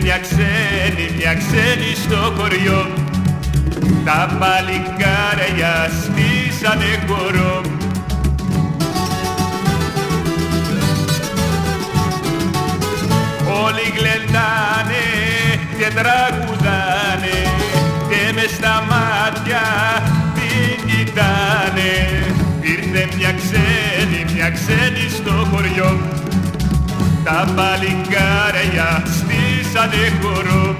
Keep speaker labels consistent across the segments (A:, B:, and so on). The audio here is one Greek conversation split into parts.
A: μια ξένη, μια ξένη στο χωριό. Τα παλικάρια στήσανε χορό. Όλοι γλεντάνε και τραγουδάνε και μες στα μάτια την κοιτάνε. Ήρθε μια ξένη, μια ξένη στο χωριό. Τα παλικάρια στήσανε χορό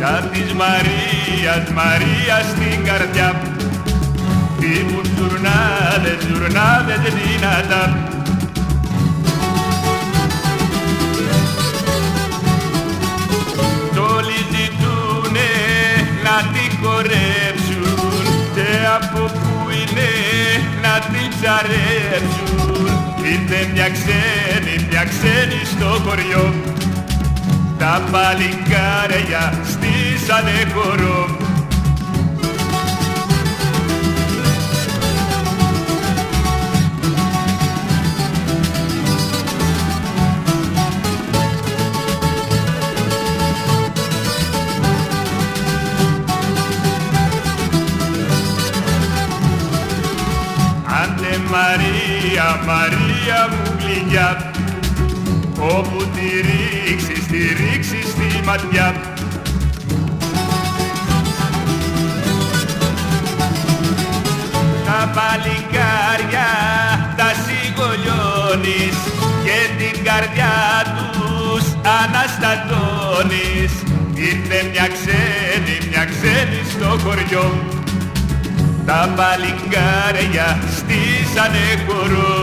A: Σαν της Μαρίας, Μαρία στην καρδιά Ήμουν ζουρνάδες, ζουρνάδες δυνατά είναι να τη ψαρέψουν Ήρθε μια ξένη, μια ξένη στο χωριό. Τα παλικάρια στήσανε χορό Μαρία, Μαρία μου γλυκιά όπου τη ρίξεις, τη ρίξεις στη ματιά. Τα παλικάρια τα σιγολιώνεις και την καρδιά τους αναστατώνεις. Ήρθε μια ξένη, μια ξένη στο χωριό τα παλικάρια στήσανε χορό